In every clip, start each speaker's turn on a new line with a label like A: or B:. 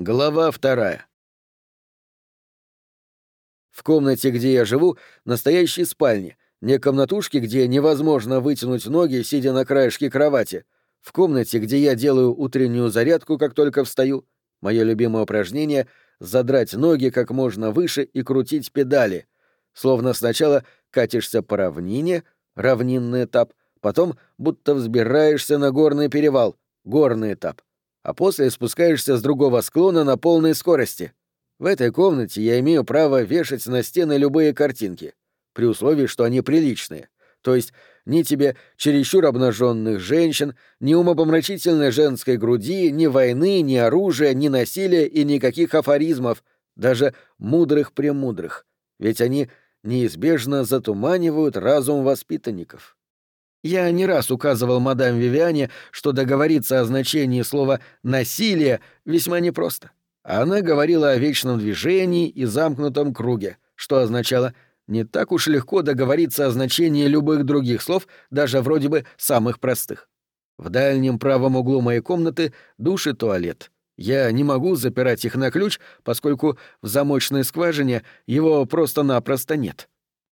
A: Глава вторая. В комнате, где я живу, настоящей спальне, не комнатушке, где невозможно вытянуть ноги, сидя на краешке кровати. В комнате, где я делаю утреннюю зарядку, как только встаю. Мое любимое упражнение — задрать ноги как можно выше и крутить педали. Словно сначала катишься по равнине, равнинный этап, потом будто взбираешься на горный перевал, горный этап а после спускаешься с другого склона на полной скорости. В этой комнате я имею право вешать на стены любые картинки, при условии, что они приличные. То есть ни тебе чересчур обнаженных женщин, ни умопомрачительной женской груди, ни войны, ни оружия, ни насилия и никаких афоризмов, даже мудрых-премудрых. Ведь они неизбежно затуманивают разум воспитанников. Я не раз указывал мадам Вивиане, что договориться о значении слова «насилие» весьма непросто. Она говорила о вечном движении и замкнутом круге, что означало «не так уж легко договориться о значении любых других слов, даже вроде бы самых простых». В дальнем правом углу моей комнаты душ и туалет. Я не могу запирать их на ключ, поскольку в замочной скважине его просто-напросто нет.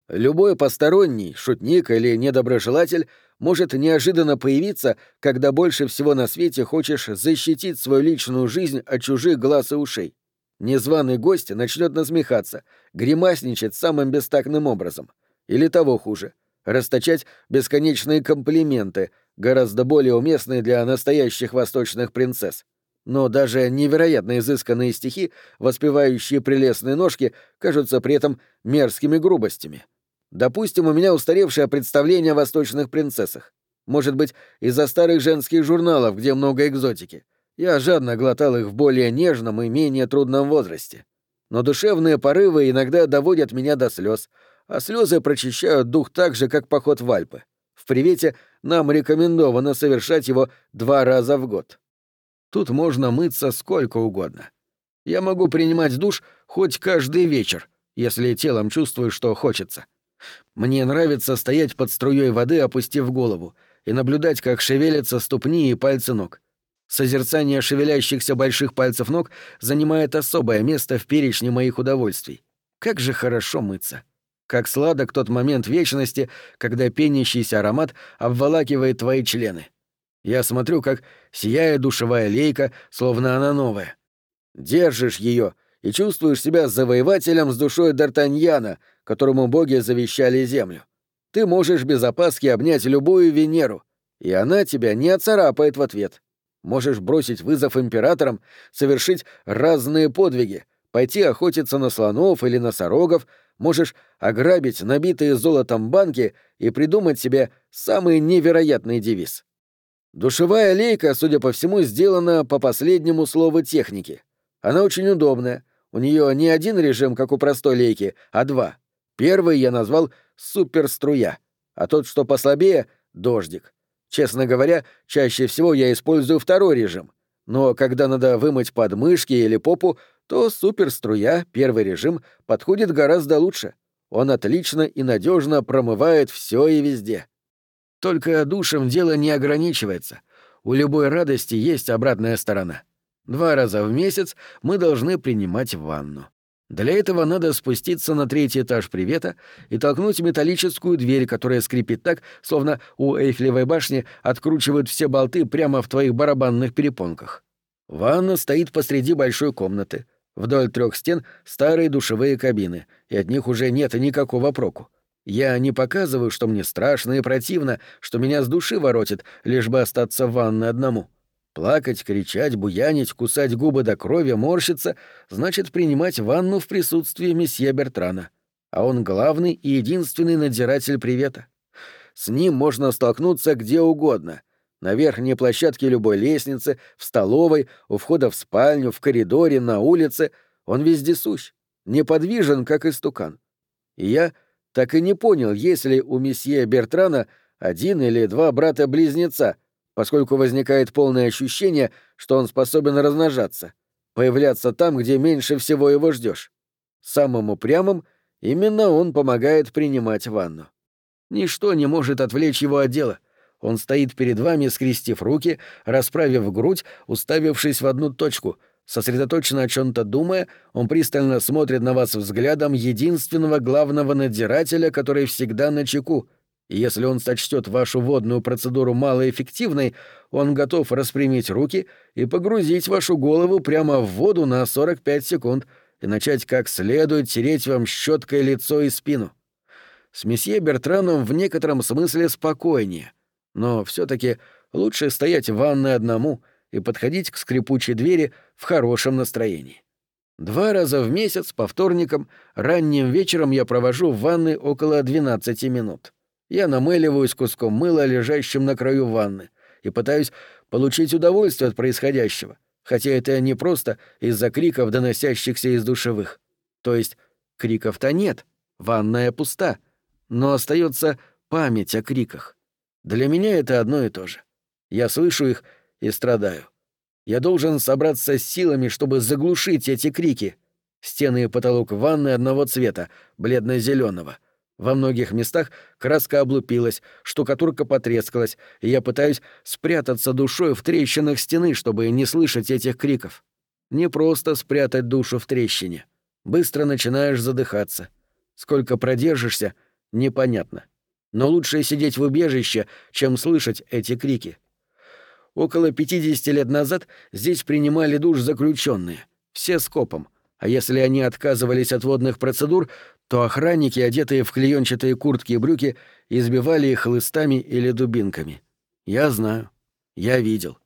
A: Любой посторонний, шутник или недоброжелатель может неожиданно появиться, когда больше всего на свете хочешь защитить свою личную жизнь от чужих глаз и ушей. Незваный гость начнет насмехаться, гримасничать самым бестактным образом. Или того хуже — расточать бесконечные комплименты, гораздо более уместные для настоящих восточных принцесс. Но даже невероятно изысканные стихи, воспевающие прелестные ножки, кажутся при этом мерзкими грубостями. Допустим, у меня устаревшее представление о восточных принцессах. Может быть, из-за старых женских журналов, где много экзотики. Я жадно глотал их в более нежном и менее трудном возрасте. Но душевные порывы иногда доводят меня до слез, а слезы прочищают дух так же, как поход в Альпы. В привете нам рекомендовано совершать его два раза в год. Тут можно мыться сколько угодно. Я могу принимать душ хоть каждый вечер, если телом чувствую, что хочется. Мне нравится стоять под струей воды, опустив голову, и наблюдать, как шевелятся ступни и пальцы ног. Созерцание шевелящихся больших пальцев ног занимает особое место в перечне моих удовольствий. Как же хорошо мыться. Как сладок тот момент вечности, когда пенящийся аромат обволакивает твои члены. Я смотрю, как сияет душевая лейка, словно она новая. Держишь ее и чувствуешь себя завоевателем с душой Д'Артаньяна, которому боги завещали землю. Ты можешь без опаски обнять любую Венеру, и она тебя не оцарапает в ответ. Можешь бросить вызов императорам, совершить разные подвиги, пойти охотиться на слонов или носорогов, можешь ограбить набитые золотом банки и придумать себе самый невероятный девиз. Душевая лейка, судя по всему, сделана по последнему слову техники. Она очень удобная. У нее не один режим, как у простой лейки, а два. Первый я назвал «суперструя», а тот, что послабее — «дождик». Честно говоря, чаще всего я использую второй режим. Но когда надо вымыть подмышки или попу, то суперструя, первый режим, подходит гораздо лучше. Он отлично и надежно промывает все и везде. Только душем дело не ограничивается. У любой радости есть обратная сторона. Два раза в месяц мы должны принимать ванну. Для этого надо спуститься на третий этаж привета и толкнуть металлическую дверь, которая скрипит так, словно у Эйфелевой башни откручивают все болты прямо в твоих барабанных перепонках. Ванна стоит посреди большой комнаты. Вдоль трех стен старые душевые кабины, и от них уже нет никакого проку. Я не показываю, что мне страшно и противно, что меня с души воротит, лишь бы остаться в ванной одному. Плакать, кричать, буянить, кусать губы до крови, морщиться — значит принимать ванну в присутствии месье Бертрана. А он главный и единственный надзиратель привета. С ним можно столкнуться где угодно. На верхней площадке любой лестницы, в столовой, у входа в спальню, в коридоре, на улице. Он везде сущ, неподвижен, как истукан. И я так и не понял, есть ли у месье Бертрана один или два брата-близнеца — поскольку возникает полное ощущение, что он способен размножаться, появляться там, где меньше всего его ждешь. Самым упрямым именно он помогает принимать ванну. Ничто не может отвлечь его от дела. Он стоит перед вами, скрестив руки, расправив грудь, уставившись в одну точку, Сосредоточенно о чем-то думая, он пристально смотрит на вас взглядом единственного главного надзирателя, который всегда на чеку. И если он сочтет вашу водную процедуру малоэффективной, он готов распрямить руки и погрузить вашу голову прямо в воду на 45 секунд и начать как следует тереть вам щеткой лицо и спину. С месье Бертраном в некотором смысле спокойнее, но все таки лучше стоять в ванной одному — и подходить к скрипучей двери в хорошем настроении. Два раза в месяц по вторникам ранним вечером я провожу в ванной около 12 минут. Я намыливаюсь куском мыла, лежащим на краю ванны, и пытаюсь получить удовольствие от происходящего, хотя это не просто из-за криков, доносящихся из душевых. То есть криков-то нет, ванная пуста, но остается память о криках. Для меня это одно и то же. Я слышу их и страдаю. Я должен собраться с силами, чтобы заглушить эти крики. Стены и потолок ванны одного цвета, бледно зеленого Во многих местах краска облупилась, штукатурка потрескалась, и я пытаюсь спрятаться душой в трещинах стены, чтобы не слышать этих криков. Не просто спрятать душу в трещине. Быстро начинаешь задыхаться. Сколько продержишься — непонятно. Но лучше сидеть в убежище, чем слышать эти крики. Около 50 лет назад здесь принимали душ заключенные, все скопом, а если они отказывались от водных процедур, то охранники, одетые в клеенчатые куртки и брюки, избивали их хлыстами или дубинками. Я знаю. Я видел.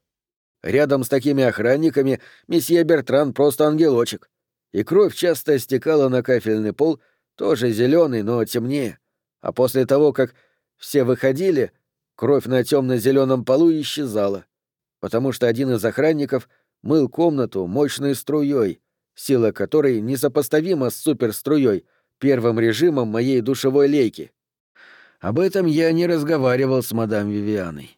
A: Рядом с такими охранниками месье Бертран просто ангелочек. И кровь часто стекала на кафельный пол, тоже зеленый, но темнее. А после того, как все выходили, кровь на темно-зеленом полу исчезала потому что один из охранников мыл комнату мощной струей, сила которой несопоставима с суперструей, первым режимом моей душевой лейки. Об этом я не разговаривал с мадам Вивианой.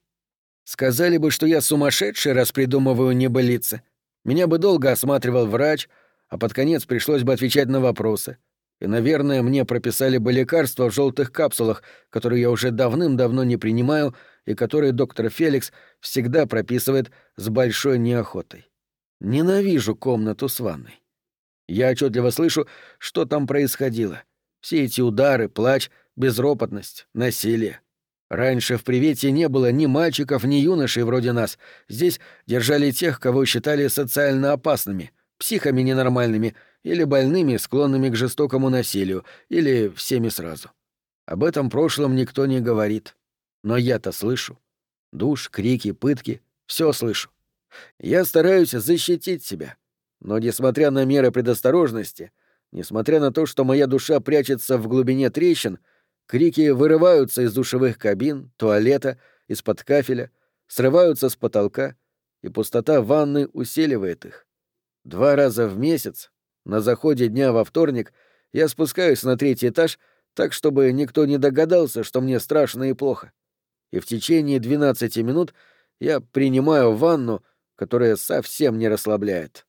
A: Сказали бы, что я сумасшедший, раз придумываю небылицы. Меня бы долго осматривал врач, а под конец пришлось бы отвечать на вопросы. И, наверное, мне прописали бы лекарства в желтых капсулах, которые я уже давным-давно не принимаю и которые доктор Феликс всегда прописывает с большой неохотой. Ненавижу комнату с ванной. Я отчетливо слышу, что там происходило. Все эти удары, плач, безропотность, насилие. Раньше в привете не было ни мальчиков, ни юношей вроде нас. Здесь держали тех, кого считали социально опасными, психами ненормальными — или больными, склонными к жестокому насилию, или всеми сразу. Об этом прошлом никто не говорит. Но я-то слышу. Душ, крики, пытки — все слышу. Я стараюсь защитить себя. Но, несмотря на меры предосторожности, несмотря на то, что моя душа прячется в глубине трещин, крики вырываются из душевых кабин, туалета, из-под кафеля, срываются с потолка, и пустота ванны усиливает их. Два раза в месяц на заходе дня во вторник я спускаюсь на третий этаж, так чтобы никто не догадался, что мне страшно и плохо. И в течение 12 минут я принимаю ванну, которая совсем не расслабляет.